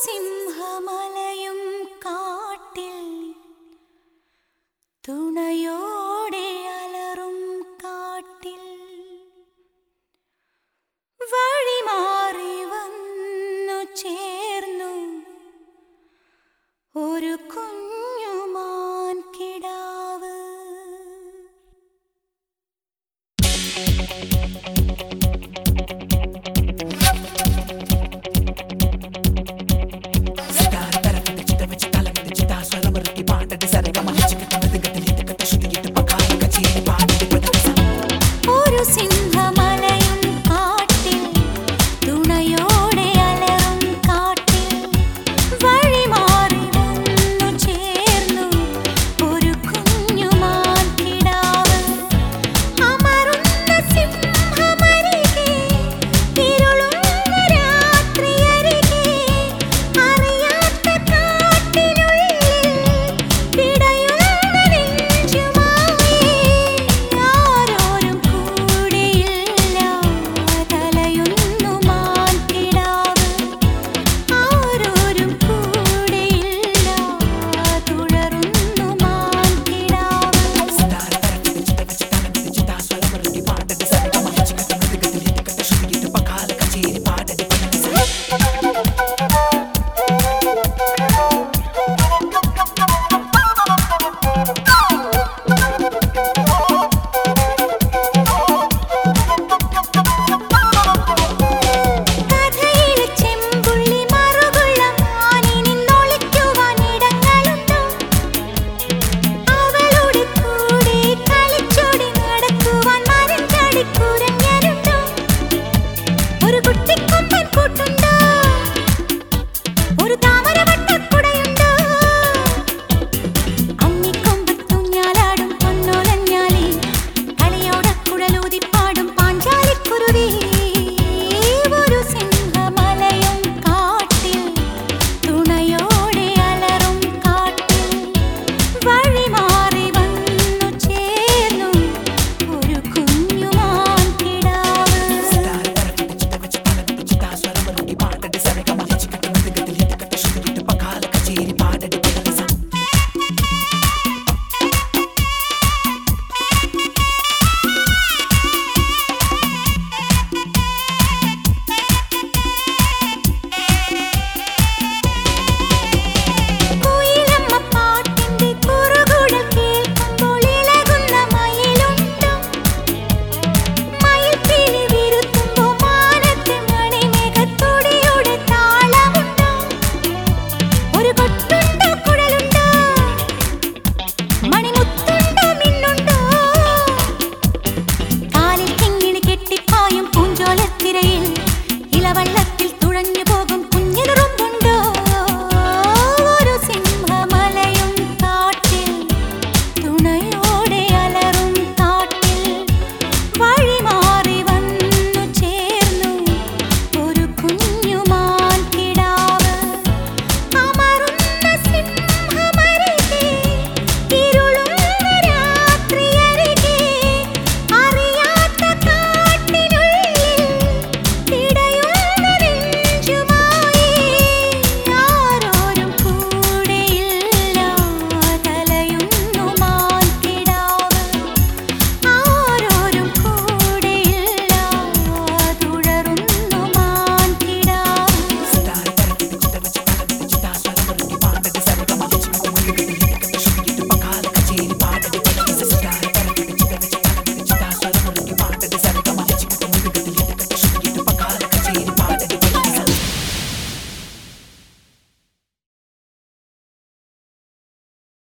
സിംഹമലയും കാട്ടിൽ തുണയോടെ അലറും കാട്ടിൽ വഴിമാറി വന്നു ചേർന്നു. ഒരു കുഞ്ഞുമാൻ കിടാവ്.